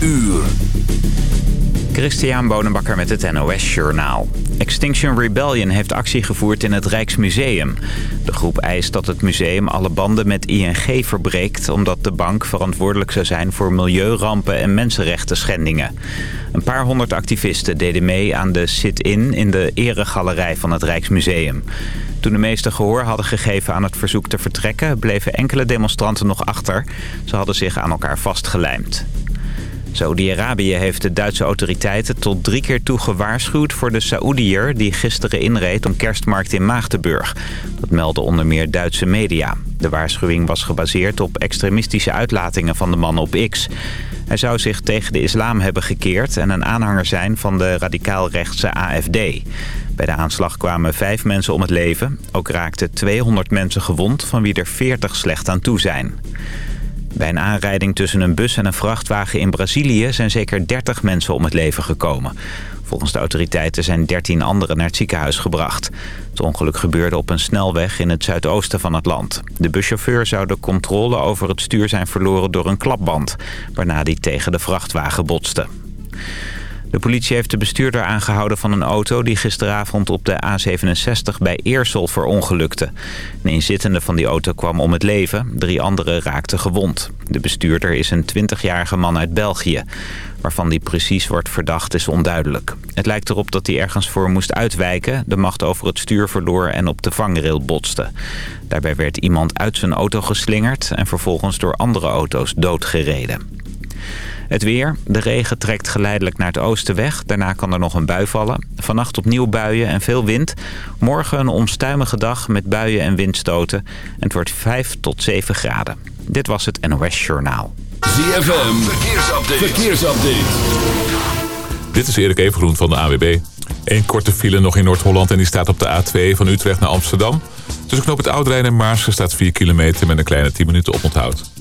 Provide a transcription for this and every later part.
uur. Christian Bonenbakker met het NOS Journaal. Extinction Rebellion heeft actie gevoerd in het Rijksmuseum. De groep eist dat het museum alle banden met ING verbreekt... omdat de bank verantwoordelijk zou zijn voor milieurampen en mensenrechten schendingen. Een paar honderd activisten deden mee aan de sit-in in de eregalerij van het Rijksmuseum. Toen de meesten gehoor hadden gegeven aan het verzoek te vertrekken... bleven enkele demonstranten nog achter. Ze hadden zich aan elkaar vastgelijmd. Saoedi-Arabië heeft de Duitse autoriteiten tot drie keer toe gewaarschuwd voor de Saoediër die gisteren inreed om kerstmarkt in Maagdenburg. Dat melden onder meer Duitse media. De waarschuwing was gebaseerd op extremistische uitlatingen van de man op X. Hij zou zich tegen de islam hebben gekeerd en een aanhanger zijn van de radicaal-rechtse AFD. Bij de aanslag kwamen vijf mensen om het leven. Ook raakten 200 mensen gewond, van wie er 40 slecht aan toe zijn. Bij een aanrijding tussen een bus en een vrachtwagen in Brazilië zijn zeker 30 mensen om het leven gekomen. Volgens de autoriteiten zijn 13 anderen naar het ziekenhuis gebracht. Het ongeluk gebeurde op een snelweg in het zuidoosten van het land. De buschauffeur zou de controle over het stuur zijn verloren door een klapband... waarna die tegen de vrachtwagen botste. De politie heeft de bestuurder aangehouden van een auto... die gisteravond op de A67 bij Eersel verongelukte. Een inzittende van die auto kwam om het leven. Drie anderen raakten gewond. De bestuurder is een 20-jarige man uit België. Waarvan die precies wordt verdacht is onduidelijk. Het lijkt erop dat hij ergens voor moest uitwijken... de macht over het stuur verloor en op de vangrail botste. Daarbij werd iemand uit zijn auto geslingerd... en vervolgens door andere auto's doodgereden. Het weer. De regen trekt geleidelijk naar het oosten weg. Daarna kan er nog een bui vallen. Vannacht opnieuw buien en veel wind. Morgen een onstuimige dag met buien en windstoten. En het wordt 5 tot 7 graden. Dit was het NOS Journaal. ZFM. Verkeersupdate. Verkeersupdate. Dit is Erik Evengroen van de AWB. Eén korte file nog in Noord-Holland en die staat op de A2 van Utrecht naar Amsterdam. Tussen knoop het Oudrijn en Maarsen staat 4 kilometer met een kleine 10 minuten oponthoud.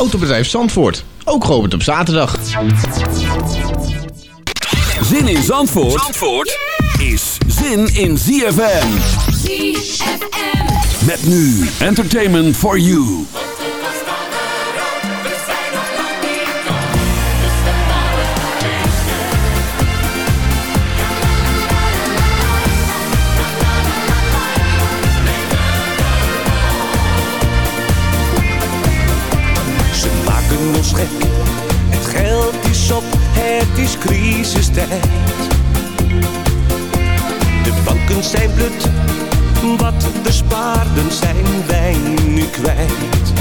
Autobedrijf Zandvoort, ook geopend op zaterdag. Zin in Zandvoort, Zandvoort is zin in ZFM. ZFM. Met nu Entertainment for You. Crisistijd. De banken zijn blut, wat de spaarden zijn wij nu kwijt.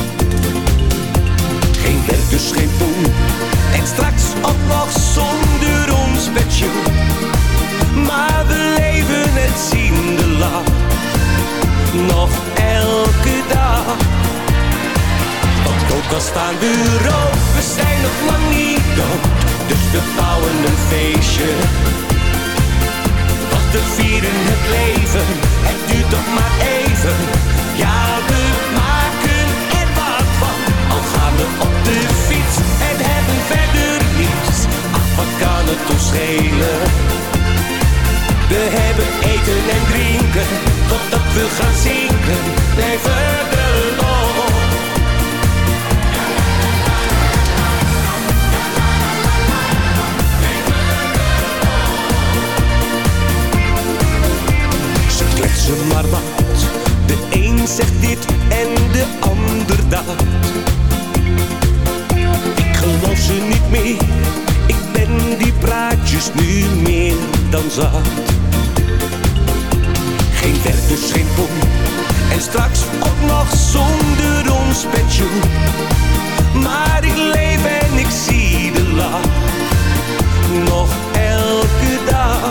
Geen werk, dus geen poen, en straks ook nog zonder ons pensioen. Maar we leven en zien de lach, nog elke dag. Want ook al staan we rood, we zijn nog lang niet dood. Feestje. Want vieren het leven, het duurt toch maar even. Ja, we maken er wat van. Al gaan we op de fiets en hebben verder niets. Ach, wat kan het ons schelen? We hebben eten en drinken, totdat we gaan zinken. Nee, zegt dit en de ander dat. Ik geloof ze niet meer. Ik ben die praatjes nu meer dan zat. Geen werk, dus geen. En straks ook nog zonder ons pensioen. Maar ik leef en ik zie de lach. Nog elke dag.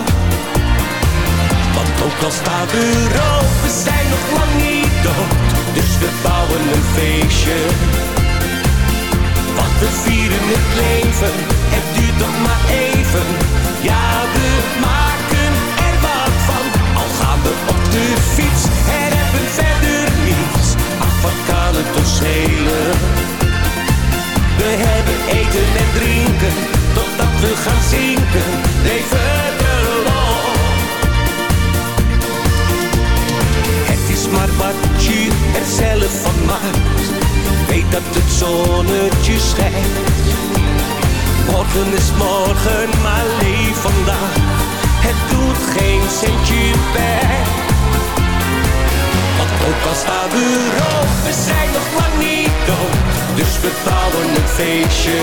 Want ook al rood, we zijn nog lang niet dus we bouwen een feestje. Want we vieren het leven, het duurt nog maar even. Ja, we maken er wat van, al gaan we op de fiets. En hebben verder niets, ach wat kan het ons schelen. We hebben eten en drinken, totdat we gaan zinken. Leven maar wat je er zelf van maakt. Weet dat het zonnetje schijnt. Morgen is morgen, maar leef vandaag. Het doet geen centje bij. Want ook al staan we we zijn nog lang niet dood. Dus we bouwen een feestje.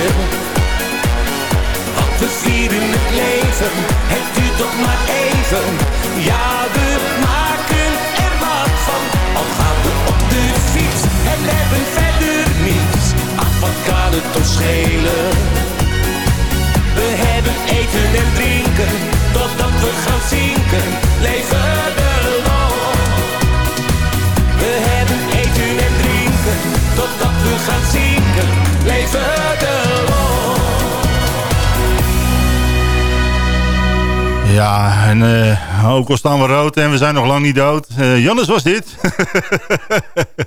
Want we vieren het leven, het duurt toch maar even. Ja, we wat kan het ons schelen? We hebben eten en drinken, totdat we gaan zinken. Leven de lol. We hebben eten en drinken, totdat we gaan zinken. Leven de lol. Ja, en eh, ook al staan we rood en we zijn nog lang niet dood. Eh Jannes was dit.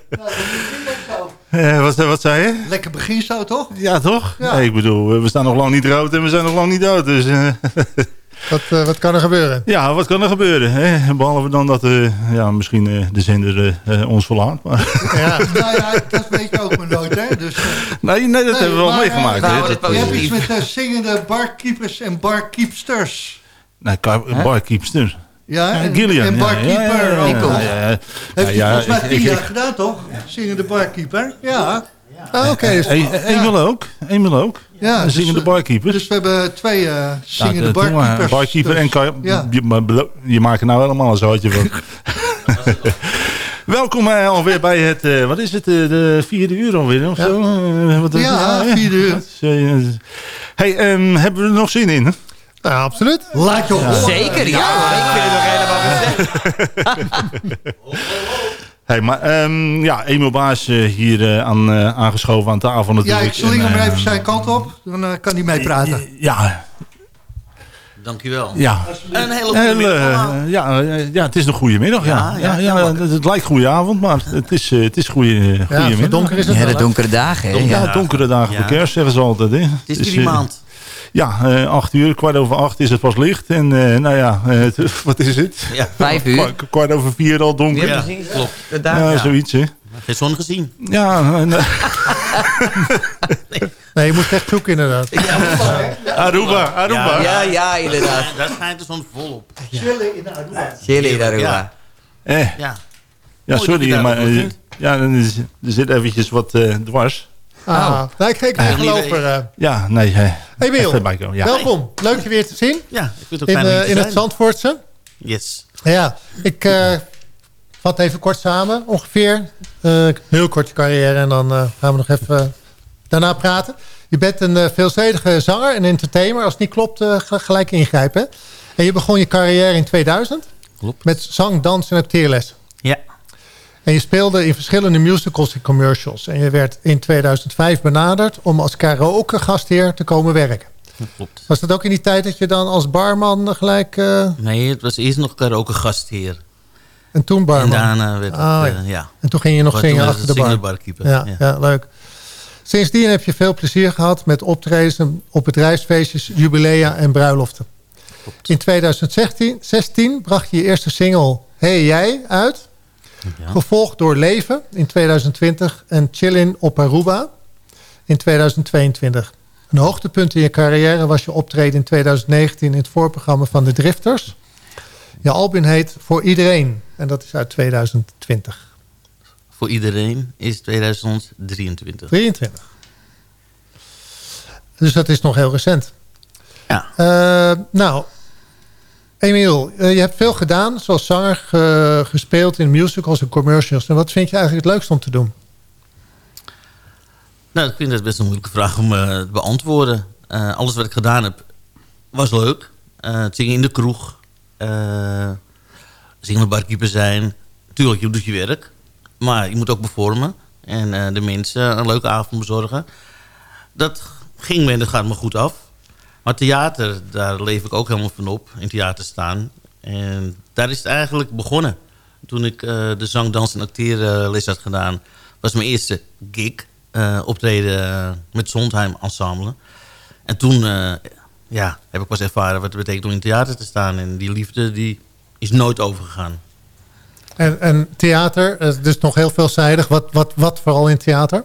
Eh, wat, wat zei je? Lekker begin zo, toch? Ja, toch? Ja. Nee, ik bedoel, we staan nog lang niet rood en we zijn nog lang niet dood. Dus eh, Wat, eh, wat kan er gebeuren? ja, wat kan er gebeuren? Hè? Behalve dan dat eh, ja, misschien eh, de zender ons verlaat. Maar, Ja. nou ja, dat weet je ook maar nooit, hè? Dus, nee, nee, dat nee, hebben we wel meegemaakt. hè? nou, Dat, dat je hebt iets met zingende barkeepers en barkeepsters. nee, kar- barkeepster. Ja, Ja, en, Gillian. en ja, barkeeper. ja, ja, ook. ja, ja, ja. Heeft Ja, hij ja, volgens mij tien ik- jaar gedaan, toch? Zingende barkeeper. Ja. Ah, Oké. dus- E- Emil ook. Emil ook. Ja, Een dus, zingende eh, barkeeper. Dus we hebben twee eh, Ja, zingende we. barkeepers. Barkeeper en Dus, ja. je, je maakt er nou helemaal een zootje van. Welkom eh, alweer bij het, eh, wat is het, eh, de vierde uur alweer of Ja. zo? Wat, Ja, vierde uur. Hey, ehm, hebben we er nog zin in? Nou, absoluut. Laat je horen. Zeker, ja. Ik vind het nog helemaal. Hey, maar ehm, ja, Emil Baas eh, hier eh, aan, eh, aangeschoven aan tafel Ja, natuurlijk. ik sling hem En, er eh, even zijn kant op. Dan kan hij meepraten. Ja, Dankjewel. ja. Een hele goede middag ja, ja, het is een goede middag. Ja, Ja, ja, ja, ja, ja, het, het lijkt goede avond, maar het is, het is goede, goede Ja, middag. donker is het Ja, de donkere dagen, hè? Ja, Ja. donkere dagen Ja. voor kerst zeggen ze altijd. Hè. Het is Dus, die maand. Ja, eh, acht uur, kwart over acht is het pas licht. En eh, nou ja, eh, het- wat is het? Ja, vijf uur. Kwart, kwart over vier al donker. Ja, Ja, precies. Klopt. Dagen. zoiets hè. Geen zon gezien. Ja, en, eh, Nee, je moet echt zoeken inderdaad. Aruba, Aruba. Ja, ja, inderdaad. Daar schijnt de zon volop. Chillen in Aruba. Chili daarover. Ja. Eh, Ja. ja, sorry, maar ja, er zit eventjes wat eh, dwars. Ah, nou, ik niet over. eh Ja, nee. eh, Hey erbij komen. Ja. welkom. Leuk je weer te zien Ja, ik vind het ook in, eh, in het. Zandvoortse. Yes. Ja, ik eh, vat even kort samen ongeveer. Eh, heel kort je carrière en dan eh, gaan we nog even eh, daarna praten. Je bent een eh, veelzijdige zanger en entertainer. Als het niet klopt, eh, gelijk ingrijpen. En je begon je carrière in 2000 Klopt. met zang, dans en acteerles. Ja. En je speelde in verschillende musicals en commercials. En je werd in 2005 benaderd om als karaoke gastheer te komen werken. Dat klopt. Was dat ook in die tijd dat je dan als barman gelijk... eh, Nee, het was eerst nog karaoke gastheer. en toen En barman? daarna werd het, Oh, eh, ja. ja. En toen ging je nog zingen achter de bar. barkeeper. Ja, Ja. ja. leuk. Sindsdien heb je veel plezier gehad met optredens op bedrijfsfeestjes, jubilea en bruiloften. In 2016 16 bracht je je eerste single Hey Jij uit. Ja. Gevolgd door Leven in 2020 en Chillin op Aruba in 2022. Een hoogtepunt in je carrière was je optreden in 2019 in het voorprogramma van de Drifters. Je album heet Voor Iedereen en dat is uit 2020. Voor iedereen is 2023. 23. Dus dat is nog heel recent. Ja. Eh, nou, Emiel, eh, je hebt veel gedaan, zoals zanger ge- gespeeld in musicals en commercials. En wat vind je eigenlijk het leukst om te doen? Nou, ik vind dat best een moeilijke vraag om eh, te beantwoorden. Eh, alles wat ik gedaan heb, was leuk. Het zingen in de kroeg. zingen barkeeper zijn. Tuurlijk, je doet je werk. Maar je moet ook performen. En de mensen een leuke avond bezorgen. Dat ging me en dat gaat me goed af. Maar theater, daar leef ik ook helemaal van op. In theater staan. En daar is het eigenlijk begonnen. Toen ik eh, de zang, dans en acteerles had gedaan... was mijn eerste gig. eh, optreden eh, met Sondheim Ensemble. En toen ja, heb ik pas ervaren wat het betekent om in theater te staan. En die liefde die is nooit overgegaan. En, en theater, dus nog heel veelzijdig. Wat, wat, wat vooral in theater?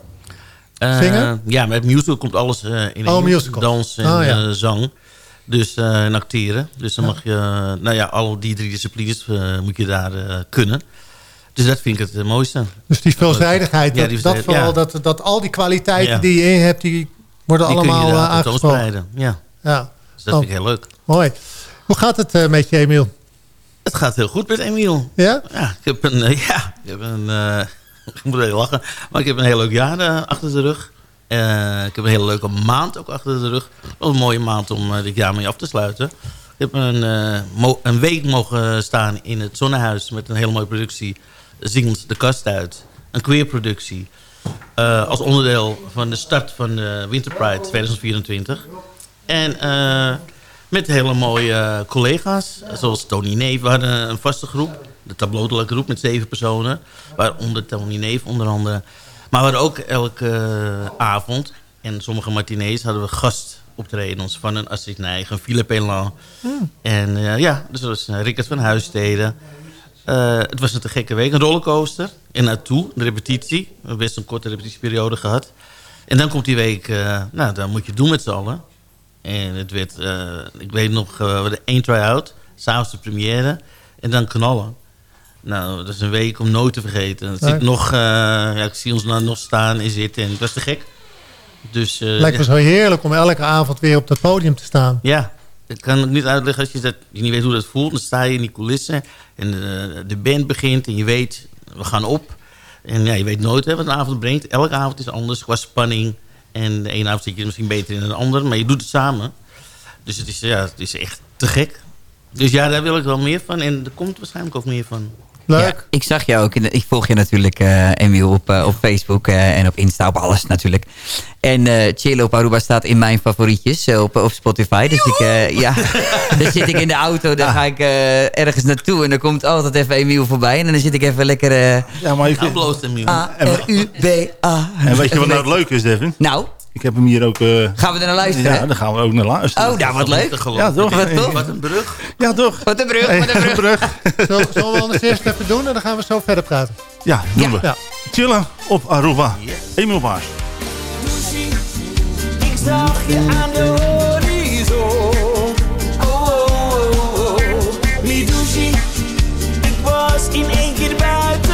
Eh, Zingen? Ja, met musical komt alles eh, in Oh, musical. Dans en Oh, ja. eh, zang. Dus, en acteren. Dus dan mag je, nou ja, al die drie disciplines moet je daar kunnen. Dus dat vind ik het mooiste. Dus die veelzijdigheid, Ja, dat, die dat, veelzijdig- vooral, ja. dat, dat al die kwaliteiten die je in hebt, die worden Die allemaal eh, aangesproken. Ja, Ja, dus dat Oh. vind ik heel leuk. mooi. Hoe gaat het met je, Emiel? Het gaat heel goed met Emiel. Ja? Ja, ik heb een, ja, ik heb een, ik moet even lachen, maar ik heb een heel leuk jaar eh, achter de rug. Eh, ik heb een hele leuke maand ook achter de rug. Een mooie maand om eh, dit jaar mee af te sluiten. Ik heb een, een week mogen staan in het Zonnehuis met een hele mooie productie. Zingend de kast uit. Een queer productie. Als onderdeel van de start van de Winter Pride 2024. En met hele mooie collega's, zoals Tony Neef. We hadden een vaste groep, de Tableau de la groep met zeven personen. Waaronder Tony Neef onder andere. Maar we hadden ook elke eh, avond, en sommige matinees, hadden we gastoptredens van een Astrid Nijgen, een Philippe Elan. En eh, ja, dus dat was eh, Rickert van Huissteden. Het was een te gekke week, een rollercoaster. En naartoe, de repetitie. We hebben best een korte repetitieperiode gehad. En dan komt die week, eh, nou, dan moet je het doen met z'n allen. En het werd, ik weet nog, we hadden één try-out. S'avonds de première. En dan knallen. Nou, dat is een week om nooit te vergeten. Nee. zit nog, eh, ja, ik zie ons nou nog staan en zitten. En het was te gek. Dus, eh, Lijkt me zo heerlijk om elke avond weer op dat podium te staan. Ja, ik kan het niet uitleggen als je, dat, je niet weet hoe dat voelt. Dan sta je in die coulissen en de, de band begint en je weet, we gaan op. En ja, je weet nooit hè, wat een avond brengt. Elke avond is anders qua spanning. En de ene avond zit je misschien beter in dan de andere, maar je doet het samen. Dus het is, ja, het is echt te gek. Dus ja, daar wil ik wel meer van. En er komt waarschijnlijk ook meer van. Leuk. Ja, ik zag je ook. In de- ik volg je natuurlijk, eh Emiel, op, eh, op Facebook eh, en op Insta, op alles natuurlijk. En eh Chilo op Aruba staat in mijn favorietjes op, op Spotify. Dus ik, eh, ja, dan zit ik in de auto, dan ga ik eh, ergens naartoe. En dan komt altijd even Emiel voorbij. En dan zit ik even lekker... eh Ja, maar ik, Nou, bloot en Miel. A-R-U-B-A. en weet je wat nou het leuke is, Devin? Nou, Ik heb hem hier ook... eh, gaan we er naar luisteren? ja, daar gaan we ook naar luisteren. Oh, nou wat leuk. Ja, toch? Wat tof. Wat een brug. Ja, toch? Wat een brug, wat een Hey, brug. Zullen, zullen we anders eerst even doen en dan gaan we zo verder praten. Ja, doen Ja. we. Ja. Chillen op Aruba. Emiel Baars. Ik zag je aan de horizon. Oh, oh, oh, oh. Ik was in één keer buiten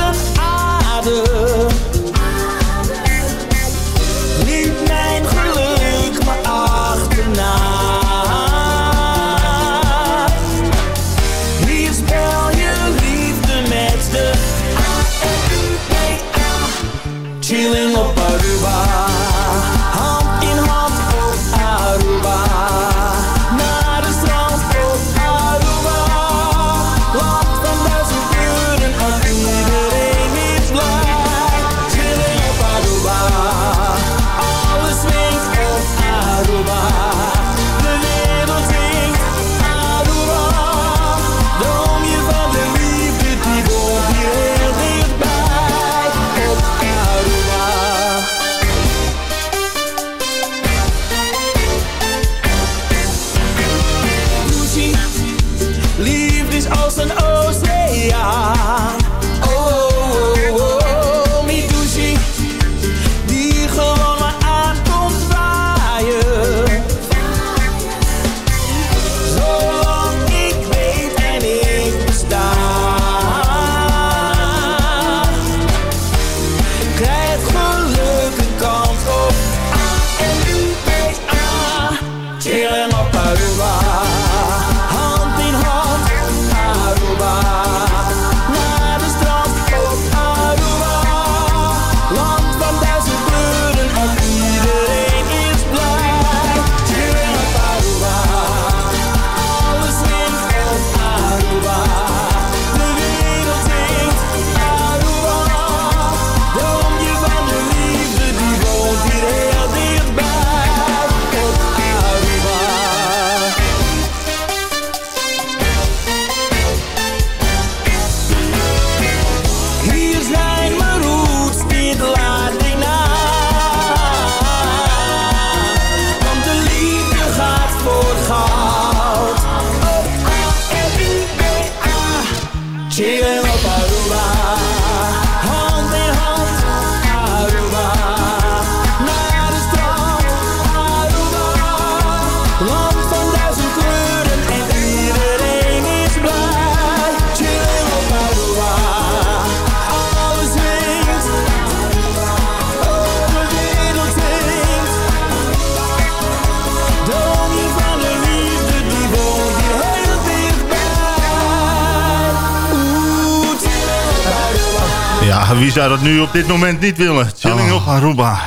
zou dat nu op dit moment niet willen? Chilling Oh. op Aruba.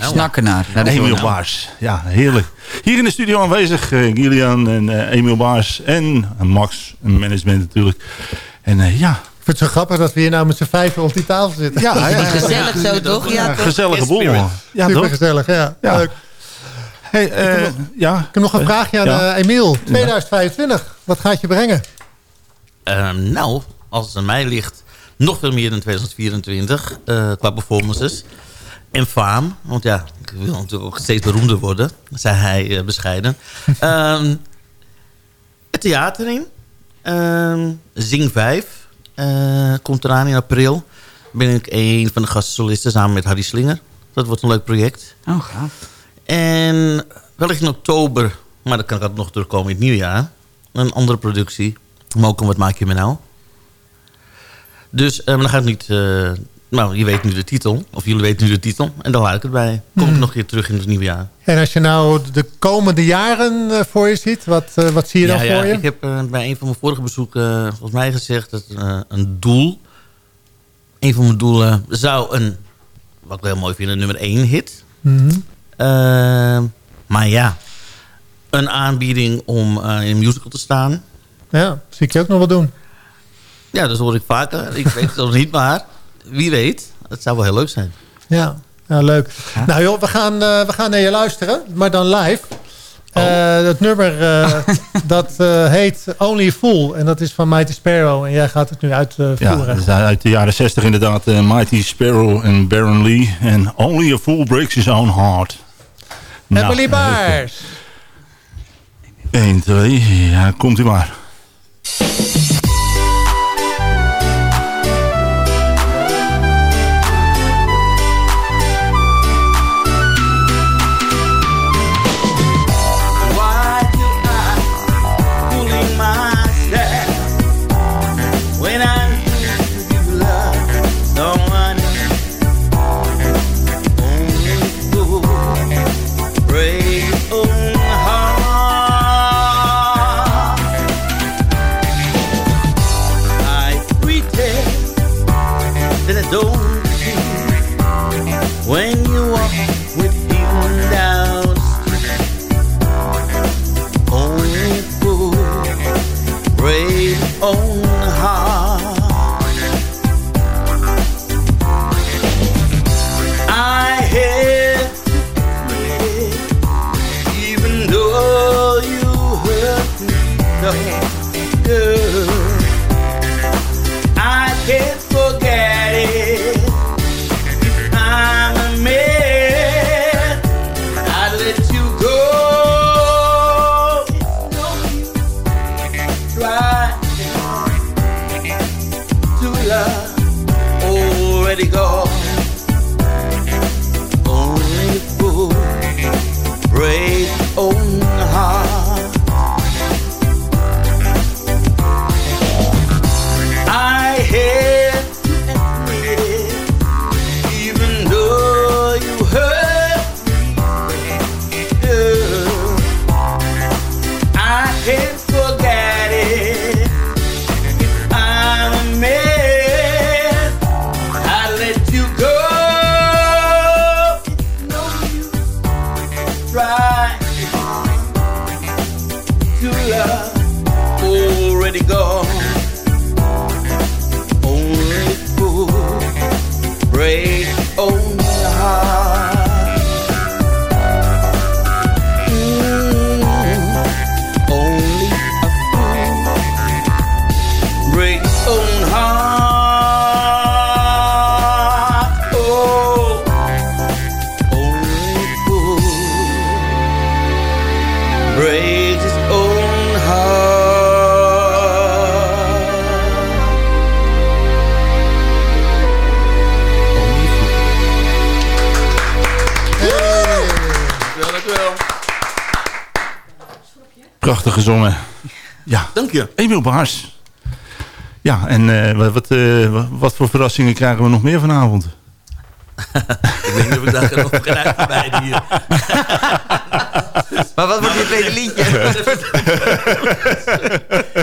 Snakken naar. naar de Emiel zon. Baars. Ja, heerlijk. Hier in de studio aanwezig eh, Gillian en eh, Emiel Baars. En eh, Max, een management natuurlijk. En eh, ja, Ik vind het zo grappig dat we hier nou met z'n vijven op die tafel zitten. ja, ja, Gezellig zo, toch? Ja, toch? gezellige boel. Ja, Super toch? gezellig, ja. Ja. Leuk. Hey, eh, ja. Ik heb nog een vraagje aan Ja. eh, Emiel. 2025, wat gaat je brengen? Ehm, nou, als het aan mij ligt, nog veel meer dan 2024 eh, qua performances. En faam, want ja, ik wil natuurlijk ook steeds beroemder worden, zei hij eh, bescheiden. Ehm, het theater in. Ehm, Zing 5 eh, komt eraan in april. Ben ik een van de gastsolisten samen met Harry Slinger. Dat wordt een leuk project. Oh, gaaf. En wellicht in oktober, maar dan kan nog terugkomen in het nieuwjaar. Een andere productie. Moken, wat maak je me nou? Dus, eh, maar dan gaat het niet... eh, nou, je weet nu de titel. Of jullie weten nu de titel. En dan laat ik het bij. Kom ik nog een keer terug in het nieuwe jaar. En als je nou de komende jaren eh, voor je ziet, wat, wat zie je dan ja, voor je? Ik heb bij een van mijn vorige bezoeken volgens mij gezegd... dat een doel... Een van mijn doelen zou een... Wat ik wel heel mooi vind, een nummer 1 hit. Mhm. Maar ja, een aanbieding om in een musical te staan. Ja, zie ik je ook nog wel doen. Ja, dat hoor ik vaker. Ik weet het nog niet, maar wie weet. Het zou wel heel leuk zijn. Ja, ja leuk. Nou joh, we gaan, eh, we gaan naar je luisteren, maar dan live. Oh. Eh, het nummer eh, dat eh, heet Only a Fool. En dat is van Mighty Sparrow. En jij gaat het nu Ja, uitvoeren. dat is uit de jaren 60 inderdaad. eh, Mighty Sparrow en Baron Lee. En Only a Fool Breaks His Own Heart. Nou, Emily Baars. 1, 2, ja, komt u maar. Gezongen. Ja, Dank je. Emiel Baars. Ja, en eh, wat, wat, eh, wat- voor verrassingen krijgen we nog meer vanavond? Ik weet niet of ik daar nog kan uitgebreiden hier. Maar wat wordt je tweede liedje?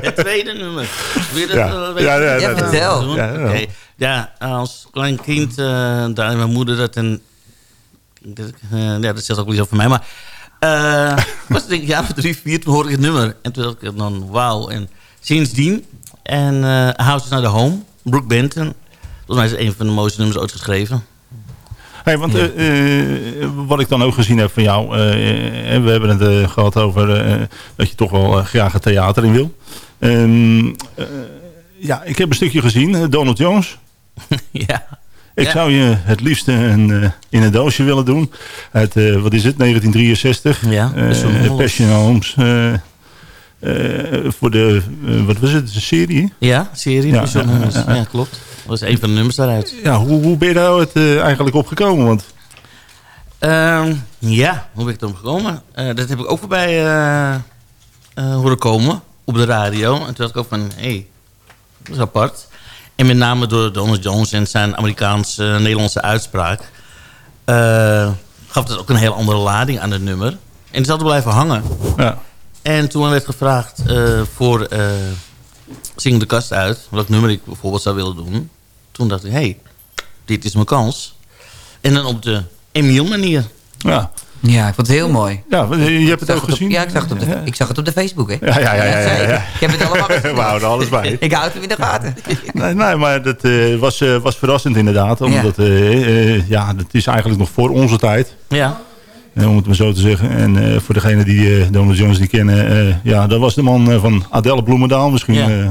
Het tweede nummer. Wil je dat, Ja. Ja, ja, ja, vertel. Ja, ja. Als klein kind uh, draaide mijn moeder dat en... dat- eh, ja, dat zegt ook wel iets over mij, maar... eh was denk ik jaar of drie, vier, toen hoorde ik het nummer. En toen dacht ik dan, wauw. En sindsdien, en eh House is naar de Home, Brooke Benton. Volgens mij is het een van de mooiste nummers ooit geschreven. Hey, want eh, wat ik dan ook gezien heb van jou, eh, we hebben het eh, gehad over dat je toch wel graag het theater in wil. Eh, ja, ik heb een stukje gezien, Donald Jones. ja. Ik Ja. zou je het liefst een, eh, in een doosje willen doen. Uit, eh, wat is het, 1963. Ja, Eh, Passion Homes. Voor de, wat was het, een serie? Ja, serie. Ja, Ja, klopt. Dat was een van de nummers daaruit. Ja, hoe, hoe ben je daar het, eigenlijk opgekomen? Want Ehm, ja, hoe ben ik erom gekomen? Dat heb ik ook voorbij horen komen op de radio. En toen dacht ik ook van, hé, hey, dat is apart. En met name door Donald Jones en zijn Amerikaanse-Nederlandse uitspraak... eh, gaf het ook een heel andere lading aan het nummer. En het is altijd blijven hangen. ja, En toen werd gevraagd eh, voor eh Zing de Kast uit... welk nummer ik bijvoorbeeld zou willen doen... toen dacht ik, hé, hey, dit is mijn kans. En dan op de Emiel manier. ja. Ja, ik vond het heel mooi. ja je hebt het ook op- gezien? ja, ik zag het op de, Ja. ik zag het op de Facebook, hè? Ja, ja, ja, ja, ja. Ik heb het allemaal gezien. We houden alles bij. Ik houd hem in de gaten. Nee, nee maar dat eh, was, eh, was verrassend inderdaad. Omdat eh, ja, dat is eigenlijk nog voor onze tijd. Ja, Om het maar zo te zeggen. En voor degenen die Donald Jones niet kennen. ja, dat was de man van Adele Bloemendaal. Misschien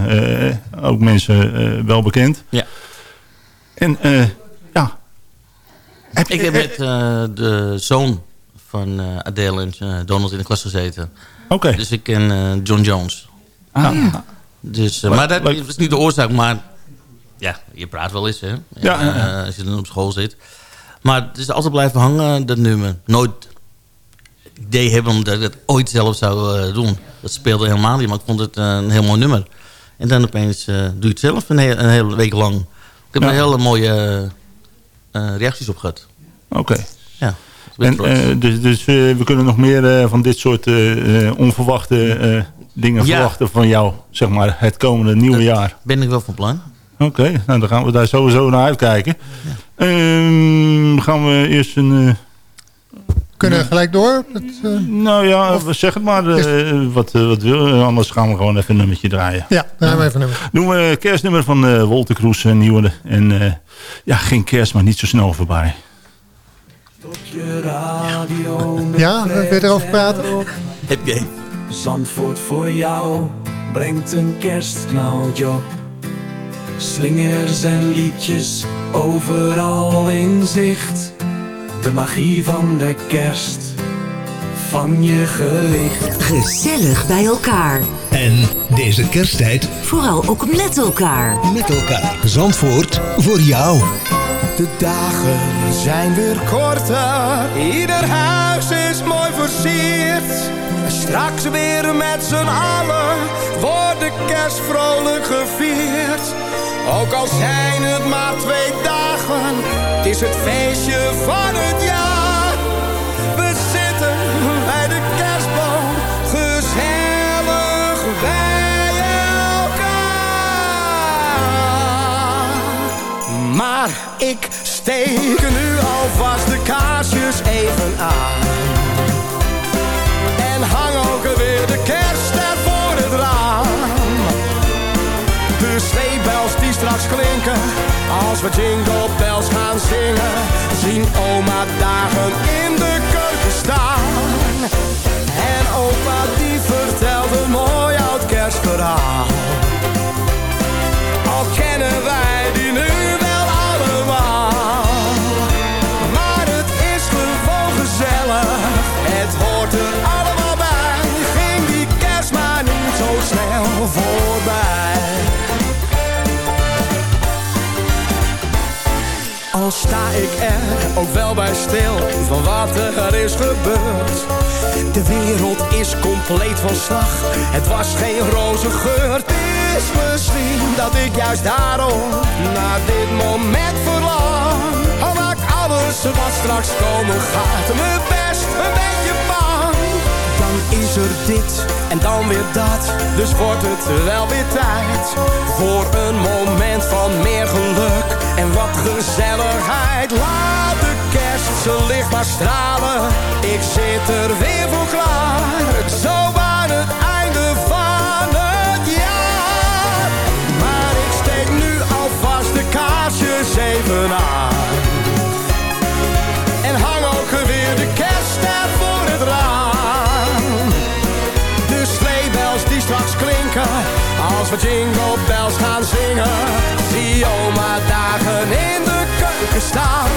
ook mensen wel bekend. Ja. En ja. Heb ik heb met de zoon van eh, Adele en eh, Donald in de klas gezeten. Oké. Dus ik ken eh, John Jones. Ah, Dus, Leuk, maar dat leuk. is niet de oorzaak, maar ja, je praat wel eens, hè? Ja, ja, ja. Eh, als je dan op school zit. Maar het is altijd blijven hangen, dat nummer. Nooit idee hebben dat ik het ooit zelf zou eh, doen. Dat speelde helemaal niet, maar ik vond het een heel mooi nummer. En dan opeens eh, doe je het zelf een, heel- een hele week lang. Ik heb Ja. er hele mooie eh, reacties op gehad. Oké. Ja, En, eh, dus dus eh, we kunnen nog meer eh, van dit soort onverwachte eh, dingen Ja. verwachten van jou, zeg maar, het komende nieuwe jaar. ben ik wel van plan. Oké, nou dan gaan we daar sowieso naar uitkijken. Ehm, gaan we eerst een... eh, Kunnen we gelijk door? Dat, eh, nou ja, zeg het maar eh, wat, wat wil. Anders gaan we gewoon even een nummertje draaien. ja, dan hebben we even een nummer. Doen we kerstnummer van eh Wolter Kroes. En eh, ja, geen kerst, maar niet zo snel voorbij. Ja, wil je erover praten? Heb je Zandvoort voor jou brengt een kerstknaltje op. Slingers en liedjes overal in zicht. De magie van de kerst van je gelicht. Gezellig bij elkaar. En deze kersttijd Vooral ook met elkaar. met elkaar. Zandvoort voor jou. De dagen zijn weer korter. Ieder huis is mooi versierd. Straks weer met z'n allen wordt de kerst vrolijk gevierd. Ook al zijn het maar twee dagen, het is het feestje van het jaar. Ik steek nu alvast de kaarsjes even aan. En hang ook weer de kerstster voor het raam. De sleebels die straks klinken, als we jingle bells gaan zingen. Zien oma dagen in de keuken staan. En opa die vertelt een mooi oud kerstverhaal. Sta ik er ook wel bij stil van wat er is gebeurd. De wereld is compleet van slag, het was geen roze geur. Het is misschien dat ik juist daarom naar dit moment verlang. Al maakt alles wat straks komen gaat me best een beetje bang. is er dit en dan weer dat. Dus wordt het wel weer tijd voor een moment van meer geluk en wat gezelligheid. Laat de kerst zijn licht maar stralen. Ik zit er weer voor klaar. Zo aan het einde van het jaar. Maar ik steek nu alvast de kaarsjes even aan. En hang ook weer de kerstster voor het raam. De sleebels die straks klinken, als we jingle bells gaan zingen. Zie oma dagen in de keuken staan.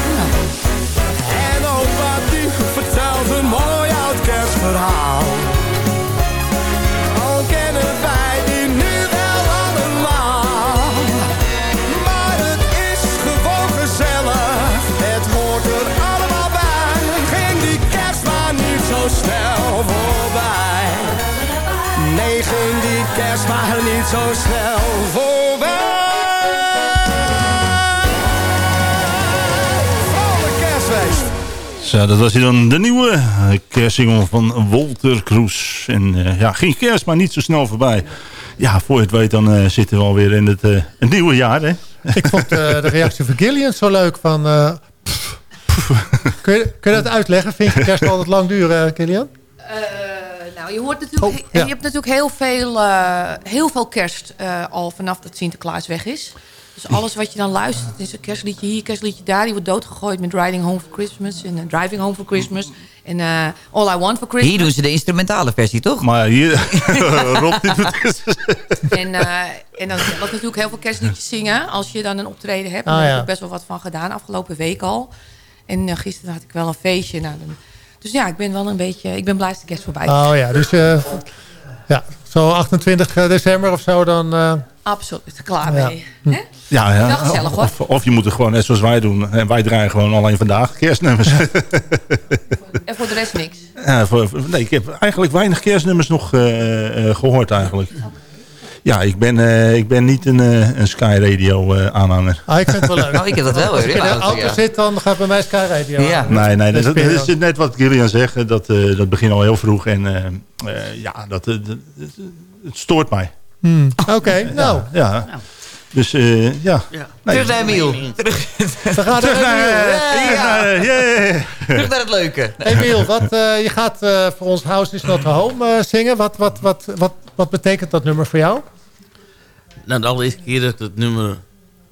En opa die vertelt een mooi oud kerstverhaal. Zo snel voorbij. Vrolijk kerstfeest! Zo, dat was hier dan de nieuwe eh, kerstsingel van Walter Kroes. En eh, ja, ging kerst maar niet zo snel voorbij. Ja, voor je het weet dan eh, zitten we alweer in het, eh, het nieuwe jaar, hè? Ik vond eh, de reactie van Gillian zo leuk. Van, eh, pff, pff. kun, je, kun je dat uitleggen? Vind je kerst altijd lang duren, Gillian? Eh, nou, je hoort natuurlijk, Oh, ja. je hebt natuurlijk heel veel, eh, heel veel kerst eh, al vanaf dat Sinterklaas weg is. Dus alles wat je dan luistert, is een kerstliedje hier, kerstliedje daar. Die wordt doodgegooid met Riding Home for Christmas en eh, Driving Home for Christmas. En eh, All I Want for Christmas. Hier doen ze de instrumentale versie, toch? Maar hier, Rob, doet het. En, eh, en dan dat natuurlijk heel veel kerstliedjes zingen. Als je dan een optreden hebt. Ah, Daar heb ja. ik best wel wat van gedaan. Afgelopen week al. En eh, gisteren had ik wel een feestje. Nou, dan, dus ja, ik ben wel een beetje... Ik ben blij dat de kerst voorbij is. Oh ja, dus eh, ja, zo 28 december of zo dan... eh, Absoluut, klaar Ja. mee. Hm. Hè? Ja, ja. Wel gezellig, hoor. Of, of je moet het gewoon net zoals wij doen. En wij draaien gewoon alleen vandaag kerstnummers. En voor de rest niks. Ja, voor, voor- nee, ik heb eigenlijk weinig kerstnummers nog eh, eh, gehoord eigenlijk. Ja, ik ben, eh, ik ben niet een, eh, een Sky Radio eh, aanhanger. ah, ik vind het wel leuk. Oh, ik heb dat wel, Als ik hoor. in de auto ja. zit, dan gaat bij mij Sky Radio. Ja. Nee, nee, dat, dat je is net wat Gillian zegt. Dat, eh, dat begint al heel vroeg. En eh, eh, ja, dat, dat- het stoort mij. Hmm, Oké, nou. Ja. Dus eh, ja. Ja. Nee. Terug naar Emiel. Terug, We gaan Terug er naar, Emiel. eh, terug naar, yeah. terug naar het leuke. Emiel, wat, eh, je gaat eh, voor ons House is Not Home zingen. Wat, wat, wat, wat, wat betekent dat nummer voor jou? Nou, de allereerste keer dat ik het nummer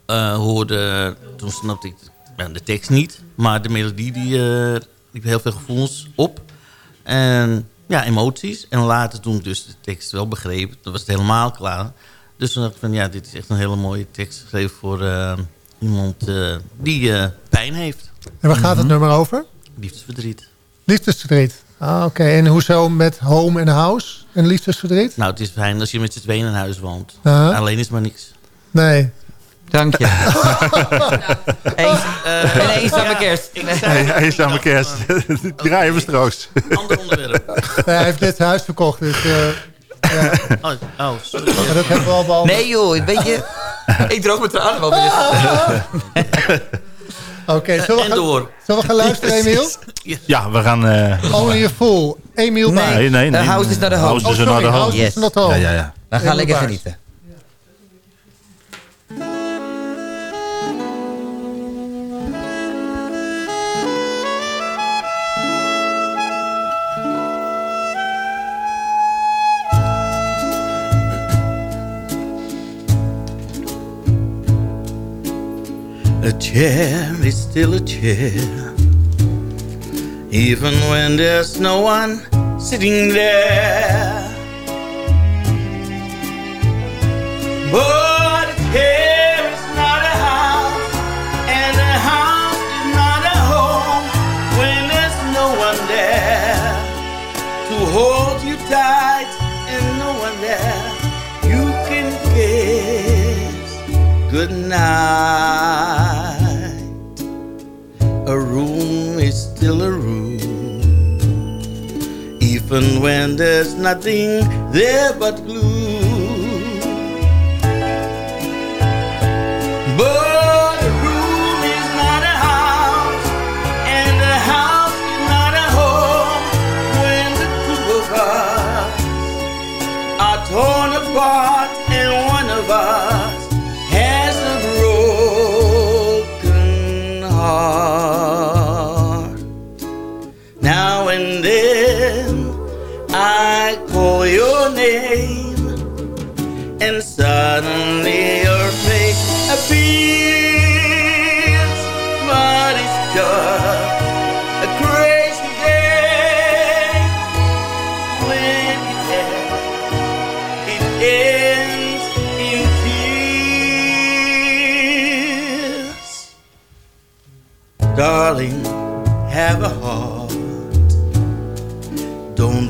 eh, hoorde, toen snapte ik ja, de tekst niet. Maar de melodie die eh liep heel veel gevoelens op. En ja, emoties. En later toen ik dus de tekst wel begreep, dan was het helemaal klaar. Dus toen dacht ik van ja, dit is echt een hele mooie tekst geschreven voor eh, iemand die pijn heeft. En waar gaat het nummer over? Liefdesverdriet. Liefdesverdriet. Ah, oké. En hoezo met home en house en liefdesverdriet? Nou, het is fijn als je met z'n tweeën in huis woont. Alleen is maar niks. Nee. Dank je. Eens, Eh, en eenzame kerst. Hey, eenzame kerst. Die draaien we straks. Ander onderwerp. Hij heeft net zijn huis verkocht. Dus, eh, ja. Oh, oh sorry. Dat hebben we al beantwoord. Nee joh, weet je... Ik droog mijn tranen wel weer. Oké, zullen, we En gaan- door. zullen we gaan luisteren, Emiel? Ja, we gaan... eh, Only a Fool. Emiel Nee. Nee, nee. De nee. house is naar de home. House is sorry, naar de. House Yes. is Not Home. Ja, ja, ja. We gaan lekker genieten. A chair is still a chair, even when there's no one sitting there. But a chair is not a house, and a house is not a home when there's no one there to hold you tight, and no one there you can kiss good even when there's nothing there but glue.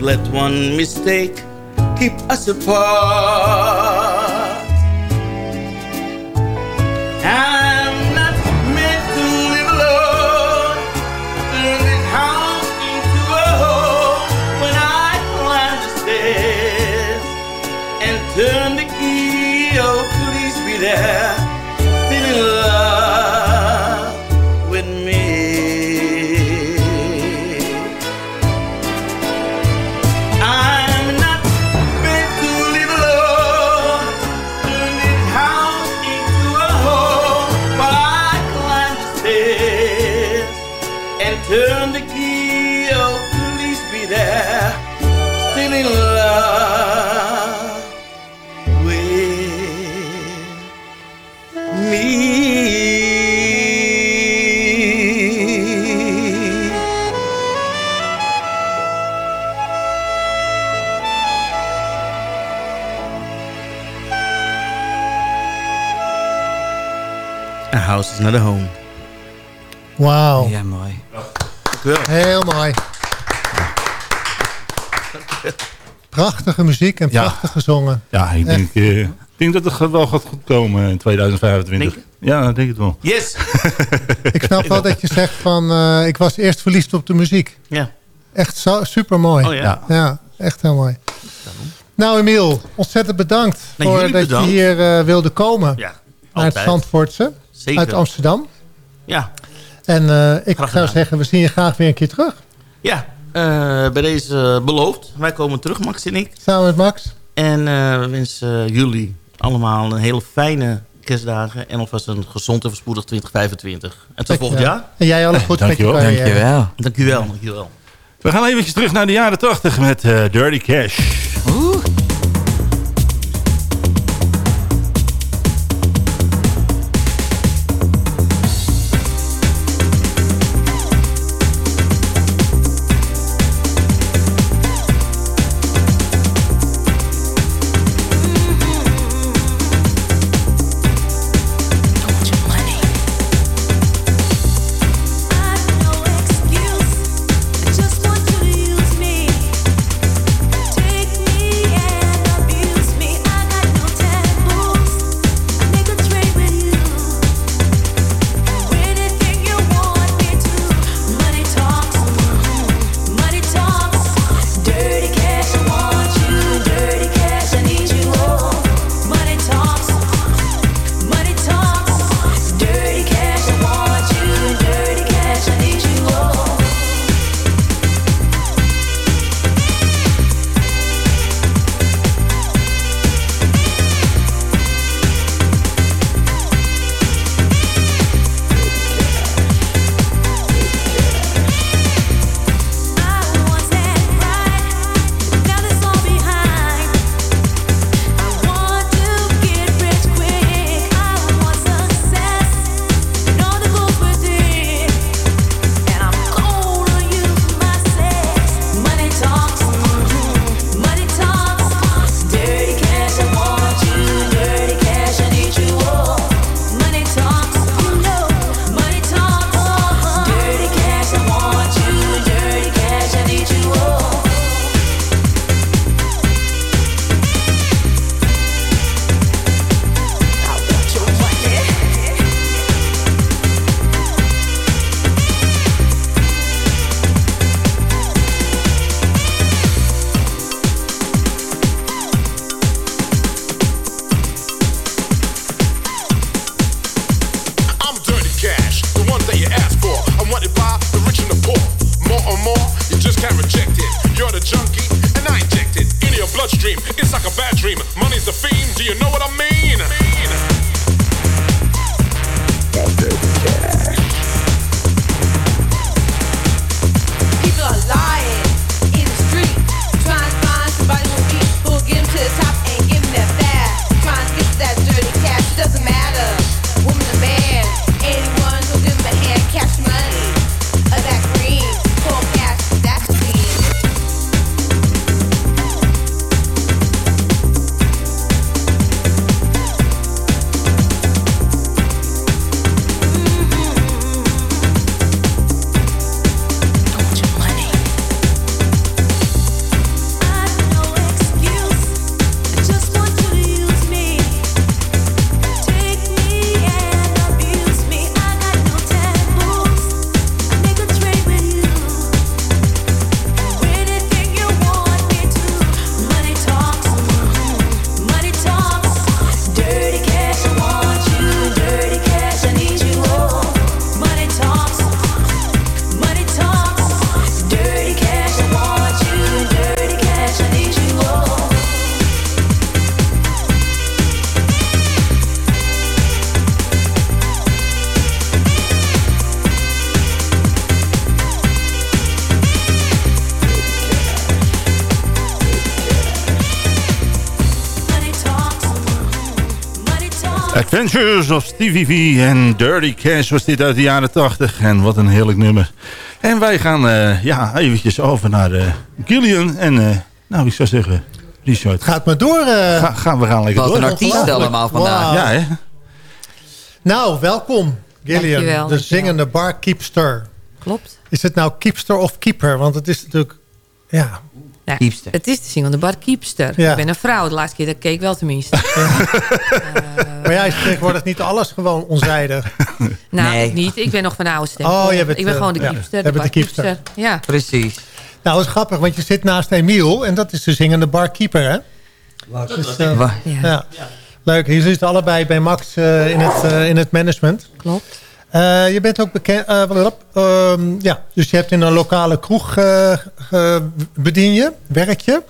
Let one mistake keep us apart. Is not a home. Wauw. Ja, mooi. Heel mooi. Prachtige muziek en prachtig gezongen. Ja, ik denk, eh, ik denk dat het wel gaat goed komen in 2025. Denk ja, ik denk het wel. Yes! Ik snap wel dat je zegt van... eh, ik was eerst verliefd op de muziek. Ja. Echt zo, super mooi. Oh ja. Ja. Ja, echt heel mooi. Nou Emiel, ontzettend bedankt Nee, voor dat bedankt. je hier eh, wilde komen. Ja, naar het. Zandvoortse, Zeker. uit Amsterdam. Ja, En eh, ik Graag zou zeggen, we zien je graag weer een keer terug. ja. eh, bij deze uh, beloofd. Wij komen terug, Max en ik. Samen met Max. En eh, we wensen jullie allemaal een hele fijne kerstdagen. En alvast een gezond en voorspoedig 2025. En tot volgend jaar. En jij alles goed met je Dankjewel. Dankjewel. Dank u wel. Dank u wel. We gaan eventjes terug naar de jaren 80 met Dirty Cash. Just Adventures of Stevie V en Dirty Cash was dit uit de jaren 80. En wat een heerlijk nummer. En wij gaan eh, ja, eventjes over naar eh Gillian. En eh, nou, ik zou zeggen, Richard. Gaat maar door. eh. Ga, gaan, we gaan lekker Wat door. een artiest allemaal vandaag. Ja, hè? Nou, welkom Gillian, Dankjewel, de dankjewel. zingende barkeepster. Klopt. Is het nou keepster of keeper? Want het is natuurlijk... Ja, Ja, Kiepster. Het is de zingende bar Kiepster. Ja. Ik ben een vrouw. De laatste keer dat ik keek wel tenminste. maar jij is tegenwoordig niet alles gewoon onzijdig. Nou, Nee. ik niet. Ik ben nog van de oude stem. Oh, bent, ik ben eh, gewoon de ja, Kiepster. jij de de. Kiepster. Ja. Precies. Nou, dat is grappig, want je zit naast Emiel. En dat is de zingende barkeeper, hè? Dus, eh, Ja. ja. Leuk, je zit allebei bij Max eh, in, het, eh, in het management. Klopt. Eh, je bent ook bekend... wat op, ehm, ja, dus je hebt in een lokale kroeg eh, bedien je, werk je.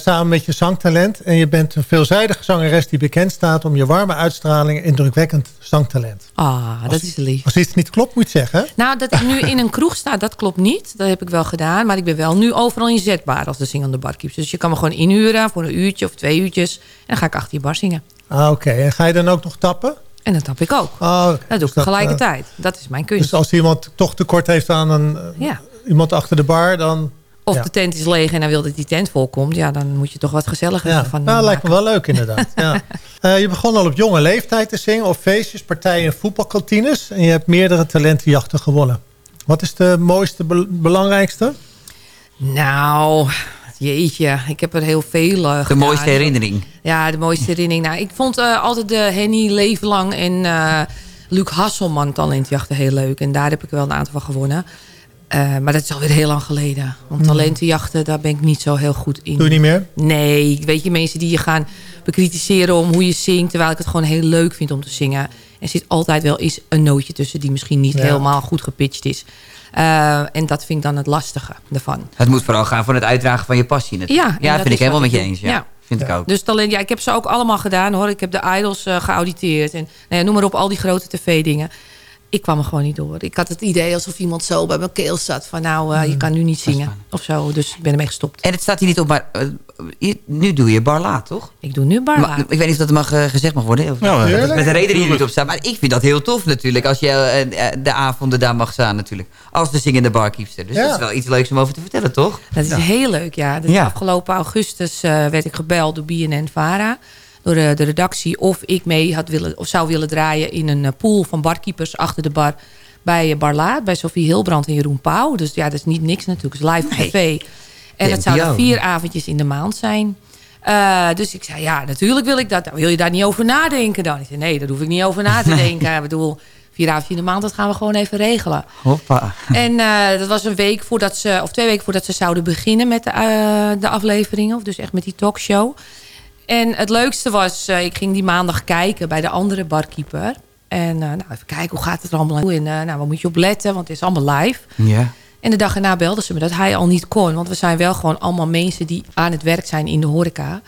samen met je zangtalent. En je bent een veelzijdige zangeres die bekend staat... om je warme uitstraling en indrukwekkend zangtalent. Ah, dat is lief. Als iets niet klopt, moet je zeggen. Nou, dat ik nu in een kroeg sta, dat klopt niet. Dat heb ik wel gedaan. Maar ik ben wel nu overal inzetbaar als de zingende barkeeper. Dus je kan me gewoon inhuren voor een uurtje of twee uurtjes. En dan ga ik achter je bar zingen. Ah, Oké, en ga je dan ook nog tappen? En dat tap ik ook. Oh. Dat doe Dus ik tegelijkertijd. eh, dat is mijn kunst. dus als iemand toch tekort heeft aan een, eh, Ja. iemand achter de bar, dan... Of ja. de tent is leeg en hij wil dat die tent volkomt. Ja, dan moet je toch wat gezelliger Ja, van nou, lijkt me wel leuk inderdaad. ja. Eh, je begon al op jonge leeftijd te zingen op feestjes, partijen en voetbalkantines. En je hebt meerdere talentenjachten gewonnen. Wat is de mooiste, be- belangrijkste? Nou, jeetje. Ik heb er heel veel uh, De mooiste herinnering. Ja, de mooiste herinnering. Nou, ik vond uh, altijd de Henny Levenlang en uh, Luc Hasselman talentjachten heel leuk. En daar heb ik wel een aantal van gewonnen. Uh, maar dat is alweer heel lang geleden. Want talentenjachten, daar ben ik niet zo heel goed in. Doe je niet meer? Nee, weet je, mensen die je gaan bekritiseren om hoe je zingt... terwijl ik het gewoon heel leuk vind om te zingen. Er zit altijd wel eens een nootje tussen die misschien niet ja. helemaal goed gepitcht is. Uh, en dat vind ik dan het lastige ervan. Het moet vooral gaan voor het uitdragen van je passie natuurlijk. Ja, ja vind ik helemaal met je eens. Ja. ja. Vind ja. ik ook. Dus talent, ja, ik heb ze ook allemaal gedaan hoor. Ik heb de idols uh, geauditeerd. En nou ja, noem maar op, al die grote tv-dingen. Ik kwam er gewoon niet door. Ik had het idee alsof iemand zo bij mijn keel zat. Van nou, uh, je kan nu niet zingen. Of zo. Dus ik ben ermee gestopt. En het staat hier niet op, maar uh, je, nu doe je barla, toch? Ik doe nu barla. Maar, ik weet niet of dat mag, uh, gezegd mag worden. Of, ja, met, met een reden die er niet op staat. Maar ik vind dat heel tof natuurlijk. Als je uh, de avonden daar mag staan natuurlijk. Als de zingende barkeepster. Dus ja. dat is wel iets leuks om over te vertellen, toch? Dat is ja. heel leuk, ja. Dus ja. Afgelopen augustus uh, werd ik gebeld door BNN-Vara door de, de, redactie of ik mee had willen, of zou willen draaien in een pool van barkeepers achter de bar bij Barlaat, bij Sofie Hilbrand en Jeroen Pauw. Dus ja, dat is niet niks natuurlijk. Het is live nee. tv. En het zouden vier avondjes in de maand zijn. Uh, dus ik zei, ja, natuurlijk wil ik dat. Nou, wil je daar niet over nadenken dan? Ik zei, nee, daar hoef ik niet over na te denken. ik bedoel, vier avondjes in de maand, dat gaan we gewoon even regelen. Hoppa. En uh, dat was een week voordat ze, of twee weken voordat ze zouden beginnen met de, uh, de afleveringen. Of dus echt met die talkshow. En het leukste was, ik ging die maandag kijken bij de andere barkeeper. En uh, nou, even kijken, hoe gaat het er allemaal in? En uh, nou, waar moet je op letten? Want het is allemaal live. Ja. En de dag erna belden ze me dat hij al niet kon. Want we zijn wel gewoon allemaal mensen die aan het werk zijn in de horeca.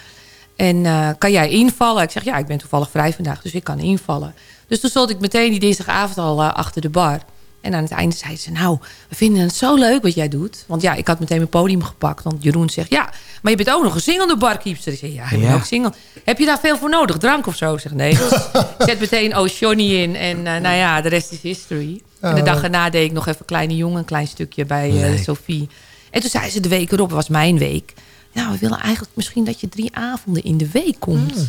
En eh, kan jij invallen? Ik zeg, ja, ik ben toevallig vrij vandaag, dus ik kan invallen. Dus toen stond ik meteen die dinsdagavond al eh, achter de bar. En aan het einde zei ze, nou, we vinden het zo leuk wat jij doet. Want ja, ik had meteen mijn podium gepakt. Want Jeroen zegt, ja, maar je bent ook nog een zingende barkeepster. Ik zeg, ja, ik ben Ja. ook single. Heb je daar veel voor nodig? Drank of zo? Ik zeg, nee. Dus zet meteen Oh Johnny in. En eh, nou ja, de rest is history. En de Oh. dag erna deed ik nog even Kleine Jongen, een klein stukje bij eh, Sophie. En toen zei ze de week erop, het was mijn week. Nou, we willen eigenlijk misschien dat je drie avonden in de week komt.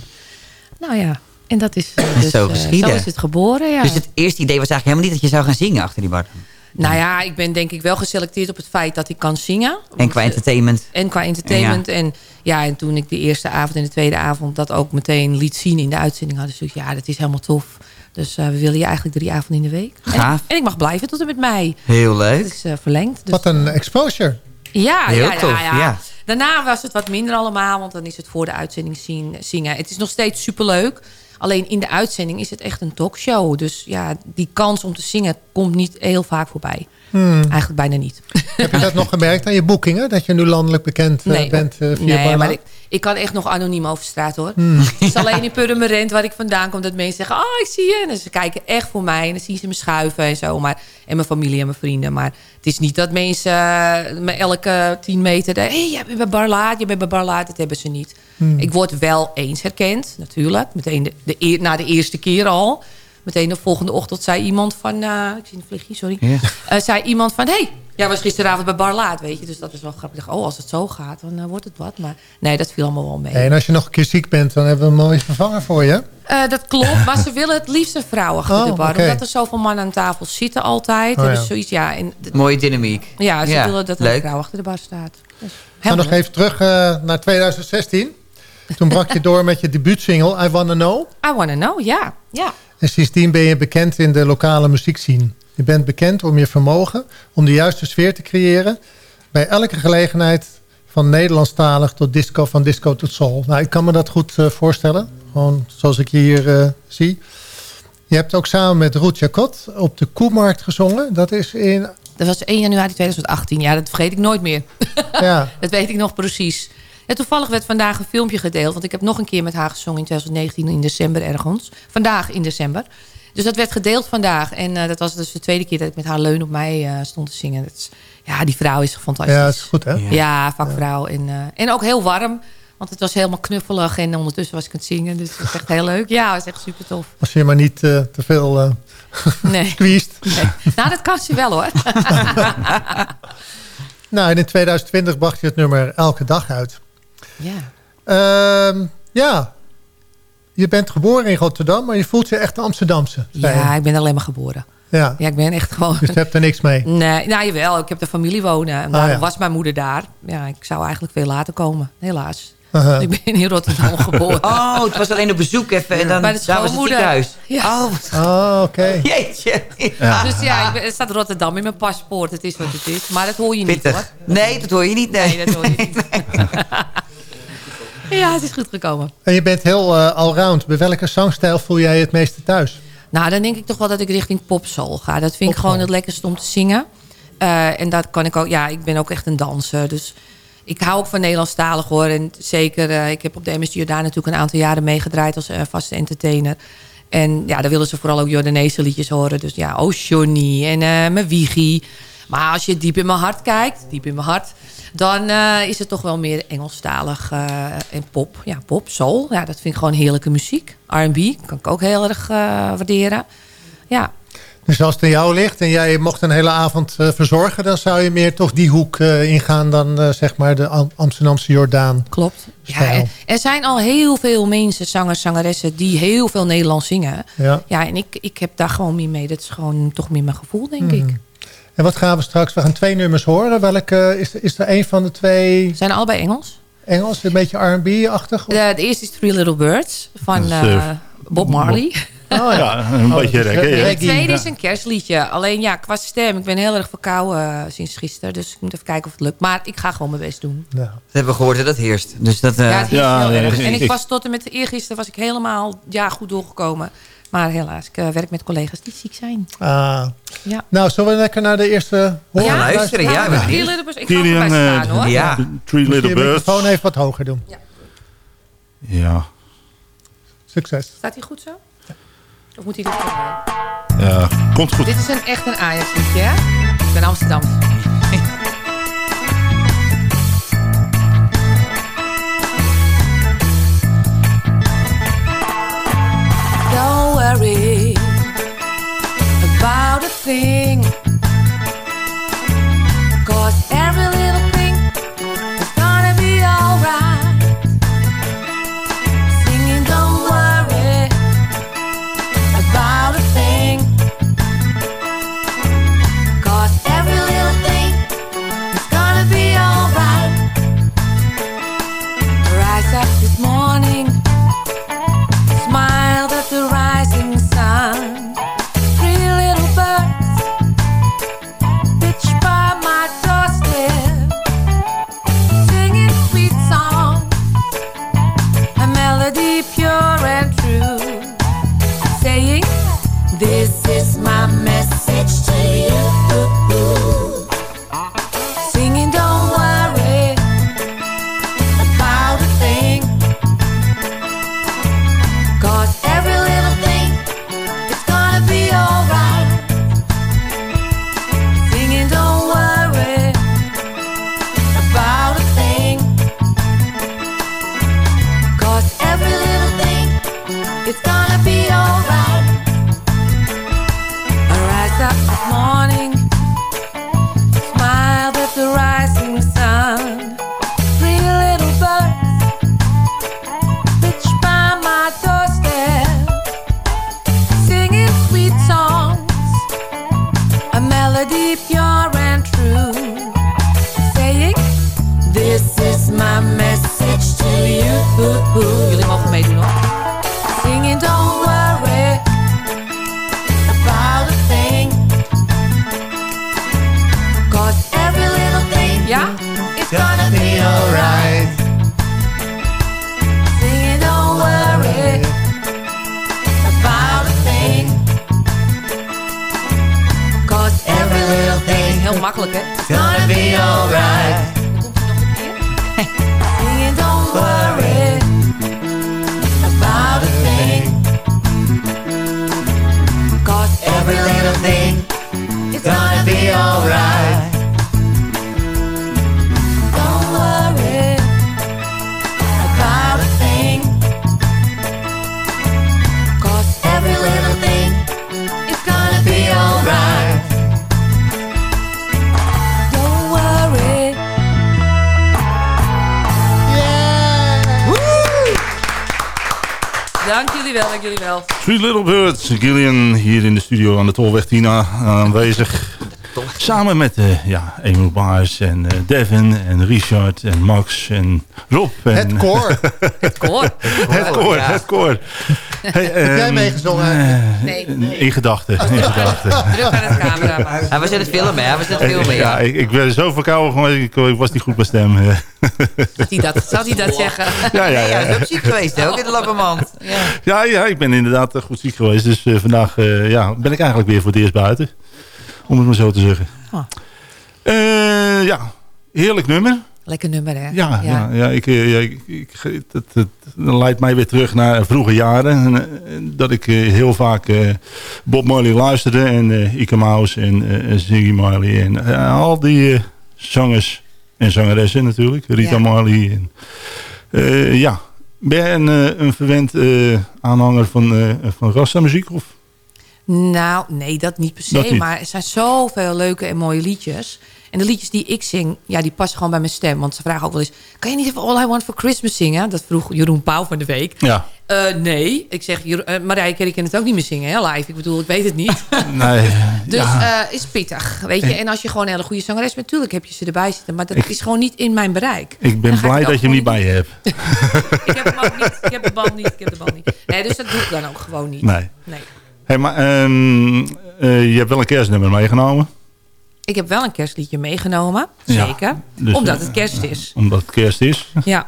Nou ja, en dat is dus, zo eh, geschieden. zo is het geboren, ja. Dus het eerste idee was eigenlijk helemaal niet dat je zou gaan zingen achter die bar. Nou ja, ik ben denk ik wel geselecteerd op het feit dat ik kan zingen. En qua entertainment. En qua entertainment. En ja, en toen ik de eerste avond en de tweede avond dat ook meteen liet zien in de uitzending, hadden ze zoiets, ja, dat is helemaal tof. Dus eh, we willen je eigenlijk drie avonden in de week. Gaaf. En, en ik mag blijven tot en met mei. Heel leuk. Het is eh, verlengd. Dus, Wat een exposure. ja, Heel ja, ja, tof, ja. ja. Daarna was het wat minder allemaal, want dan is het voor de uitzending zien, zingen. Het is nog steeds superleuk. Alleen in de uitzending is het echt een talkshow. Dus ja, die kans om te zingen komt niet heel vaak voorbij. Hmm. Eigenlijk bijna niet. Heb je dat nog gemerkt aan je boekingen? Dat je nu landelijk bekend eh, bent eh, via nee maar ik, ik kan echt nog anoniem over straat hoor. Hmm. Het is alleen in Purmerend waar ik vandaan kom dat mensen zeggen... oh, ik zie je. En ze kijken echt voor mij. En dan zien ze me schuiven en zo. Maar, en mijn familie en mijn vrienden. Maar het is niet dat mensen eh, me elke tien meter... hé, hey, jij bent bij Barlaat, je bent bij Barlaat. Dat hebben ze niet. Hmm. Ik word wel eens herkend, natuurlijk. Meteen de, de, eer- na de eerste keer al. Meteen de volgende ochtend zei iemand van... eh, ik zie een vliegje, sorry. Ja. Eh, zei iemand van... hey, jij was gisteravond bij Barlaat, weet je. Dus dat is wel grappig. Ik dacht, Oh, als het zo gaat, dan eh, wordt het wat. Maar nee, dat viel allemaal wel mee. En als je nog een keer ziek bent, dan hebben we een mooie vervanger voor je. Eh, dat klopt, maar ze willen het liefst een vrouw achter Oh, de bar. Omdat er zoveel mannen aan tafel zitten altijd. Oh, ja. ze zoiets, ja, en, Mooie dynamiek. ja, ze Ja, willen dat er een vrouw achter de bar staat. Dus, nog even terug eh, naar 2016. Toen brak je door met je debuutsingle I Wanna Know. I wanna know, ja. ja. En sindsdien ben je bekend in de lokale muziekscene. Je bent bekend om je vermogen om de juiste sfeer te creëren... bij elke gelegenheid van Nederlandstalig tot disco, van disco tot soul. Nou, ik kan me dat goed eh, voorstellen. Gewoon zoals ik je hier eh, zie. Je hebt ook samen met Ruud Jacot op de Koemarkt gezongen. Dat is in... Dat was 1 januari 2018. Ja, dat vergeet ik nooit meer. Ja, dat weet ik nog precies. En toevallig werd vandaag een filmpje gedeeld. Want ik heb nog een keer met haar gezongen in 2019 in december ergens. Vandaag in december. Dus dat werd gedeeld vandaag. En eh, dat was dus de tweede keer dat ik met haar leun op mij eh, stond te zingen. Dat is, ja, die vrouw is fantastisch. ja dat is goed hè? Ja, vakvrouw. En, eh, en ook heel warm. Want het was helemaal knuffelig. En ondertussen was ik aan het zingen. Dus het was echt heel leuk. Ja, het was echt super tof. Als je maar niet eh, te veel eh Nee. squeezed. nee. Nou, dat kan ze wel hoor. Nou, en in 2020 bracht je het nummer Elke Dag uit. ja. Ehm, ja, je bent geboren in Rotterdam, maar je voelt je echt Amsterdamse. ja, ik ben alleen maar geboren. ja. Ja, ik ben echt gewoon... Dus je hebt er niks mee. Nee, nou jawel, ik heb de familie wonen. En Ah, ja. was mijn moeder daar. Ja, ik zou eigenlijk veel later komen, helaas. Ik ben in Rotterdam geboren. Oh, het was alleen op bezoek even en dan Bij de daar was het schoonmoeder. ziekenhuis. Ja. Oh, Oh, oké. jeetje. Dus ja, ik ben, er staat Rotterdam in mijn paspoort. Het is wat het is. Maar dat hoor je niet hoor. Nee, dat hoor je niet. Nee, Nee, dat hoor je niet. ja, het is goed gekomen. En je bent heel eh, allround. Bij welke zangstijl voel jij je het meeste thuis? Nou, dan denk ik toch wel dat ik richting popsoul ga. Dat vind ik gewoon het lekkerste om te zingen. Eh, en dat kan ik ook... Ja, ik ben ook echt een danser. Dus ik hou ook van Nederlandstalig hoor. En zeker, eh, ik heb op de MSG daar natuurlijk een aantal jaren meegedraaid als vaste entertainer. En ja, daar willen ze vooral ook Jordaanese liedjes horen. Dus ja, Oh Johnny en mijn Wiegie. Maar als je diep in mijn hart kijkt, diep in mijn hart... dan eh, is het toch wel meer Engelstalig eh, en pop. Ja, pop, soul. Ja, dat vind ik gewoon heerlijke muziek. R&B kan ik ook heel erg eh, waarderen. Ja, Dus als het aan jou ligt en jij mocht een hele avond verzorgen... dan zou je meer toch die hoek ingaan dan zeg maar de Am- Amsterdamse Jordaan. klopt. Ja, er zijn al heel veel mensen, zangers, zangeressen... die heel veel Nederlands zingen. Ja. Ja, en ik, ik heb daar gewoon meer mee. Dat is gewoon toch meer mijn gevoel, denk Mhm. ik. En wat gaan we straks? We gaan twee nummers horen. Welke, is, er- is er een van de twee Zijn allebei Engels. Engels? Een beetje R&B-achtig? De, de eerste is Three Little Birds van is, eh, eh, Bob Marley. Oh ja, een Oh, beetje is reggae. ja. Reggae, tweede is een kerstliedje. Alleen ja, qua stem. Ik ben heel erg verkouden eh, sinds gisteren. Dus ik moet even kijken of het lukt. Maar ik ga gewoon mijn best doen. Ja. Dat hebben we gehoord dat dat heerst. Dus dat, eh, ja, het is ja, heel nee, erg. ik- En ik ik- was tot en met eergisteren was ik helemaal ja, goed doorgekomen. Maar helaas, ik eh, werk met collega's die ziek zijn. Ah. Ja. Nou, zullen we lekker naar de eerste horen? Ja, luisteren. Ja, we Three. Little Birds, ik ga er Kilian, bij eh, staan hoor. Ja. Three Misschien Little je Birds. microfoon even wat hoger doen. Ja. Succes. Staat hij goed zo? Of moet hij dit doen? ja, komt goed. Dit is een, echt een Ajax liedje, hè? Ik ben Amsterdam. Thing. Cause every Dank jullie wel, dank jullie wel. Sweet Little Birds, Gillian hier in de studio aan de Tolweg Tina aanwezig. Samen met uh, ja, Emil Baars en eh, Devin en Richard en Max en Rob. En, Het koor. Het koor. het koor, ja. het koor. Hey, Heb jij ehm, meegezongen? eh, Nee. In gedachten, in gedachten. Druk aan het camera. Hij was in het filmen, hè? Hij was in het filmen, ja, ja. ik, ik ben zo verkouden geweest, ik, ik was niet goed bij stem. eh. Zal hij dat, hij dat zeggen? ja, ja, Ja, hij is ja. ook ziek geweest, hè? ook in de lappenmand. Ja. Ja, ja, ik ben inderdaad eh, goed ziek geweest. Dus eh, vandaag eh, ja, ben ik eigenlijk weer voor het eerst buiten. Om het maar zo te zeggen. Ah. Eh, ja, heerlijk nummer. Lekker nummer, hè? Ja, ja. ja, ik, eh, ja, ik, ik, het, het, het leidt mij weer terug naar vroege jaren. En, eh, dat ik heel vaak Bob Marley luisterde. En Ike Mouse en eh, Ziggy Marley. En al die zangers en zangeressen natuurlijk. Rita Ja. Marley. En, ja, ben jij een, een verwend aanhanger van, van Rasta-muziek? Of? Nou, nee, dat niet per se. Niet. Maar er zijn zoveel leuke en mooie liedjes. En de liedjes die ik zing, ja, die passen gewoon bij mijn stem. Want ze vragen ook wel eens... kan je niet even All I Want For Christmas zingen? Dat vroeg Jeroen Pauw van de week. Ja. Eh, nee, ik zeg, Jero- eh, Marije Kerk kan het ook niet meer zingen, hè, live. Ik bedoel, ik weet het niet. Nee, Dus ja. eh, is pittig, weet je. En als je gewoon een hele goede zangeres bent... natuurlijk heb je ze erbij zitten. Maar dat Ik- is gewoon niet in mijn bereik. ik ben ik blij dat je hem niet bij je hebt. Ik heb hem ook niet. Ik heb de band niet. Ik heb de band niet. Nee, dus dat doe ik dan ook gewoon niet. Nee. nee. Hey, maar ehm, eh, je hebt wel een kerstnummer meegenomen. Ik heb wel een kerstliedje meegenomen. Ja, Zeker. dus, omdat eh, het kerst is. Omdat het kerst is. Ja.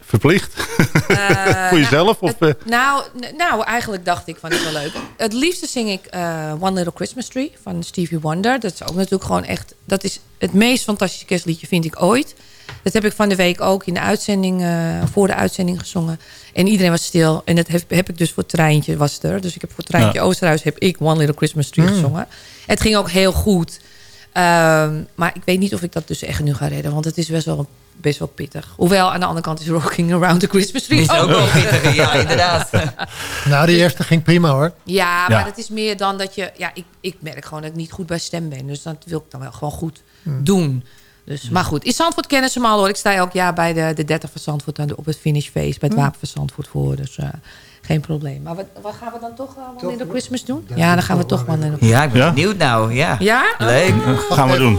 Verplicht. Eh, Voor jezelf? Of, eh? Nou, nou, eigenlijk dacht ik van, het is wel leuk. Het liefste zing ik eh, One Little Christmas Tree van Stevie Wonder. Dat is ook natuurlijk gewoon echt... Dat is het meest fantastische kerstliedje, vind ik ooit. Dat heb ik van de week ook in de uitzending, eh, voor de uitzending gezongen. En iedereen was stil. En dat heb, heb ik dus voor Treintje was er. Dus ik heb voor Treintje Ja. Oosterhuis heb ik One Little Christmas Tree Mm. gezongen. Het ging ook heel goed. Ehm, maar ik weet niet of ik dat dus echt nu ga redden. Want het is best wel, best wel pittig. Hoewel, aan de andere kant is Rocking Around the Christmas Tree Is ook wel pittig, ja, inderdaad. Nou, die eerste ging prima hoor. Ja, maar Ja. dat is meer dan dat je... Ja, ik, ik merk gewoon dat ik niet goed bij stem ben. Dus dat wil ik dan wel gewoon goed Hmm. doen. Dus, maar goed, in Zandvoort kennen ze me al hoor. Ik sta elk jaar bij de, de 30 van Zandvoort aan de, op het finishfeest. Bij het Hmm. Wapen van Zandvoort voor. Dus eh, geen probleem. Maar wat, wat gaan we dan toch uh, One Little Christmas doen? Ja, Ja, dan gaan we toch One Little Ja, ik ben Ja? benieuwd nou. Ja. Ja? Leuk. Gaan we doen.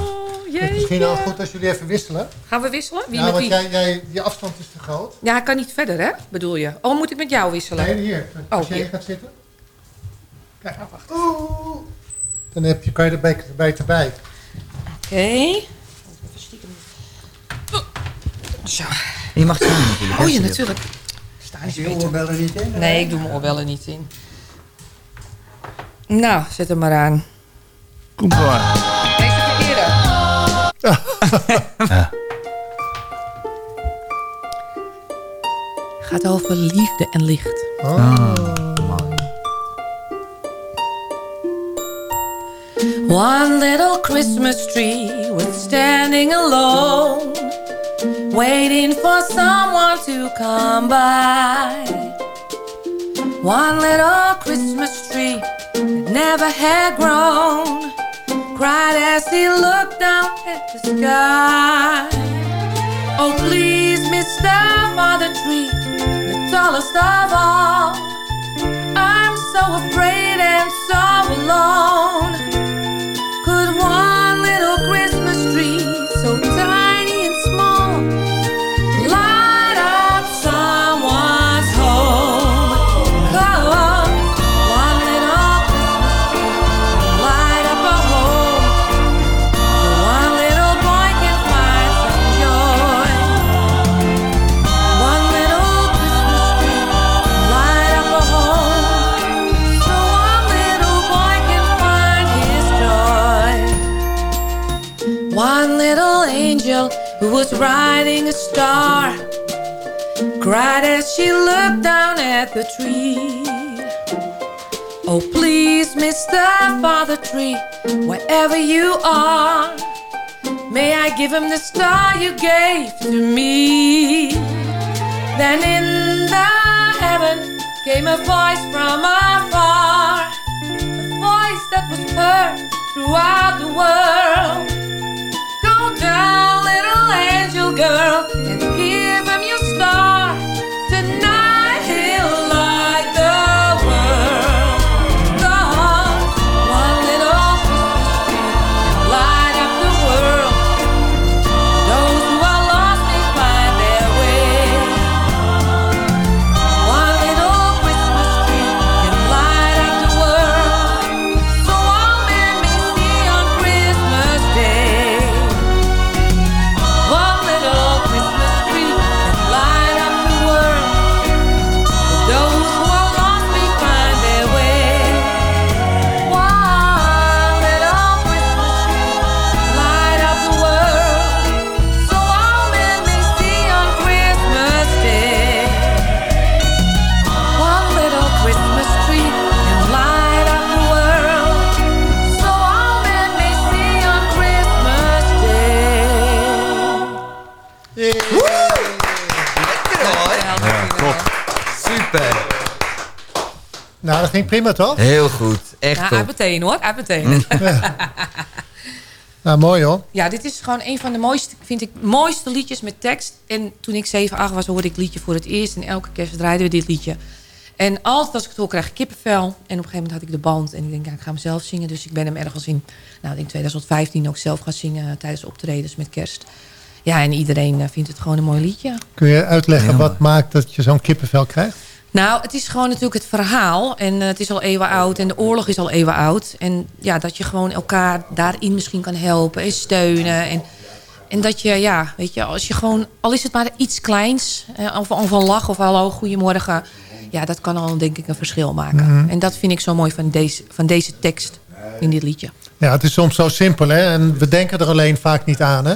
Het is misschien wel goed als jullie even wisselen. Gaan we wisselen? Wie ja, met want wie? jij, jij, die afstand is te groot. Ja, hij kan niet verder hè, bedoel je? Oh, moet ik met jou wisselen? Nee, hier. Als Oh, jij hier. gaat zitten. Kijk. Oeh. Dan heb je, kan je erbij, erbij erbij. Oké. Zo. Je mag staan natuurlijk. Oh ja, natuurlijk. Staan is beter. niet in? Nee, ik doe mijn oorbellen niet in. Nou, zet hem maar aan. Komt wel aan. Deze verkeerde. Gaat over liefde en licht. Oh. One little Christmas tree was standing alone, waiting for someone to come by. One little Christmas tree that never had grown, cried as he looked down at the sky. Oh, please, Mr. Father Tree, the tallest of all. I'm so afraid was riding a star cried as she looked down at the tree. Oh, please, Mr. Father Tree, wherever you are, may I give him the star you gave to me? Then in the heaven came a voice from afar, a voice that was heard throughout the world. Go down, little angel girl, and ging prima toch? Heel goed. Echt Ja, top. uit meteen hoor, uit meteen. Nou, mooi hoor. Ja, dit is gewoon een van de mooiste, vind ik, mooiste liedjes met tekst. En toen ik 7, 8 was, hoorde ik het liedje voor het eerst. En elke kerst draaiden we dit liedje. En altijd als ik het hoor, krijg ik kippenvel. En op een gegeven moment had ik de band. En ik denk, ja, ik ga hem zelf zingen. Dus ik ben hem ergens in, nou, in 2015 ook zelf gaan zingen tijdens optredens met kerst. Ja, en iedereen eh, vindt het gewoon een mooi liedje. Kun je uitleggen wat maakt dat je zo'n kippenvel krijgt? Nou, het is gewoon natuurlijk het verhaal. En eh, het is al eeuwen oud. En de oorlog is al eeuwen oud. En ja, dat je gewoon elkaar daarin misschien kan helpen en steunen. En, en dat je, ja, weet je, als je gewoon... Al is het maar iets kleins. eh, Of, of een lach of hallo, goedemorgen. Ja, dat kan al denk ik een verschil maken. Mhm. En dat vind ik zo mooi van deze, van deze tekst in dit liedje. Ja, het is soms zo simpel hè. En we denken er alleen vaak niet aan hè.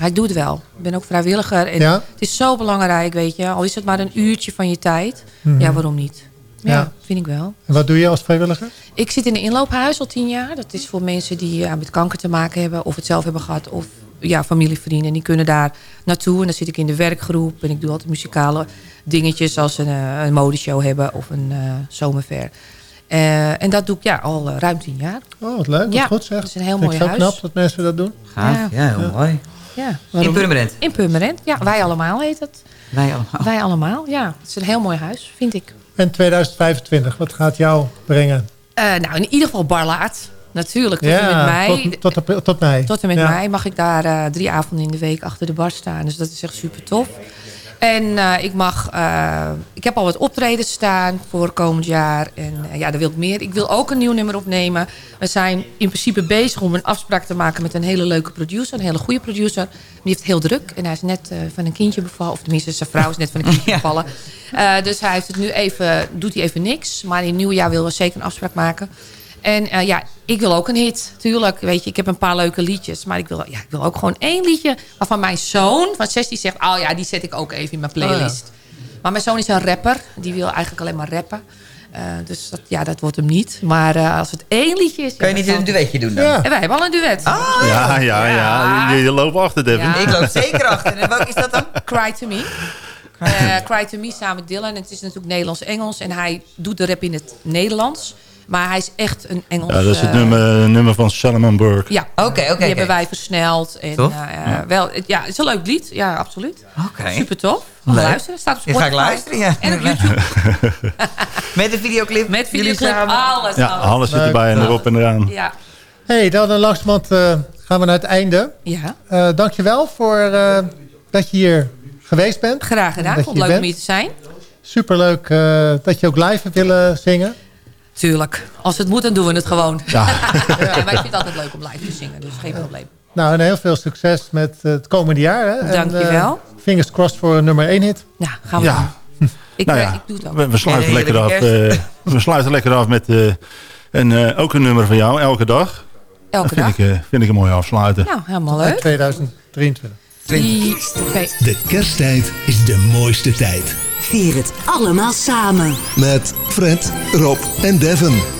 Hij doet wel. Ik ben ook vrijwilliger. En Ja? Het is zo belangrijk, weet je. Al is het maar een uurtje van je tijd. Mhm. Ja, waarom niet? Ja, Ja. vind ik wel. En wat doe je als vrijwilliger? Ik zit in een inloophuis al tien jaar. Dat is voor mensen die ja, met kanker te maken hebben. Of het zelf hebben gehad. Of ja, familievrienden. Die kunnen daar naartoe. En dan zit ik in de werkgroep. En ik doe altijd muzikale dingetjes. Zoals een, eh, een modeshow hebben. Of een eh zomerfair. Eh, en dat doe ik ja, al eh, ruim tien jaar. Oh, wat leuk. Wat Ja, goed zeg. dat is een heel Vind mooi huis. knap dat mensen dat doen. Gaaf, ja, heel mooi. Ja. In Purmerend? In Purmerend. Ja, wij allemaal heet het. Wij allemaal. Wij allemaal, ja. Het is een heel mooi huis, vind ik. En 2025, wat gaat jou brengen? Eh, nou, in ieder geval Barlaat. Natuurlijk, tot en met mei. Tot, tot, tot, mei. Tot en met Ja. mei mag ik daar eh, drie avonden in de week achter de bar staan. Dus dat is echt super tof. En eh, ik mag, eh, ik heb al wat optredens staan voor komend jaar. En eh, ja, daar wil ik meer. Ik wil ook een nieuw nummer opnemen. We zijn in principe bezig om een afspraak te maken met een hele leuke producer. Een hele goede producer. Die heeft heel druk. En hij is net van een kindje bevallen. Of tenminste, zijn vrouw is net van een kindje bevallen. Dus hij heeft het nu even, doet hij even niks. Maar in het nieuwe jaar willen we zeker een afspraak maken. En eh, ja, ik wil ook een hit. Tuurlijk, weet je, ik heb een paar leuke liedjes. Maar ik wil, ja, ik wil ook gewoon één liedje... waarvan mijn zoon van 16 zegt... oh ja, die zet ik ook even in mijn playlist. Maar mijn zoon is een rapper. Die wil eigenlijk alleen maar rappen. Eh, dus dat, ja, dat wordt hem niet. Maar eh, als het één liedje is... Kan je niet dan- een duetje doen dan? En wij hebben al een duet. Ja, ja, ja. Je, je loopt achter, Devin. Ja. Ik loop zeker achter. En welke is dat dan? Cry to Me. Eh, Cry to Me samen met Dylan. Het is natuurlijk Nederlands-Engels. En hij doet de rap in het Nederlands. Maar hij is echt een Engels... Ja, dat is het eh, nummer, nummer van Salomon Burke. Ja, Oké, oké, die hebben wij versneld. En, eh, wel, het- ja, het is een leuk lied. Ja, absoluut. Oké. Super tof. Luisteren. Staat op Ja, ga ik Spotify. luisteren, ja. En op YouTube. Met de videoclip? Met videoclip. samen? Alles. Ja, alles zit erbij en erop en eraan. Ja. hey, dan uh, langzamerhand eh, gaan we naar het einde. ja. Eh dankjewel voor eh, dat je hier geweest bent. Graag gedaan. Vond leuk om hier te zijn. Superleuk eh, dat je ook live hebt willen zingen. Tuurlijk. Als het moet, dan doen we het gewoon. Ja. Ja, maar ik vind het altijd leuk om live te zingen. Dus geen probleem. Nou, en heel veel succes met eh, het komende jaar. Hè. En, Dankjewel. eh, fingers crossed voor een nummer 1 hit. Ja, gaan we Ja. doen. Ik, Nou eh, ja, ik doe het ook. We, we sluiten En lekker af. eh, we sluiten lekker af met eh, een, eh, ook een nummer van jou, elke dag. Elke dat vind dag. Ik, eh, vind ik een mooi afsluiten. Nou, helemaal leuk. 2023. Die- oké. De kersttijd is de mooiste tijd. Vier het allemaal samen. Met Fred, Rob en Devin.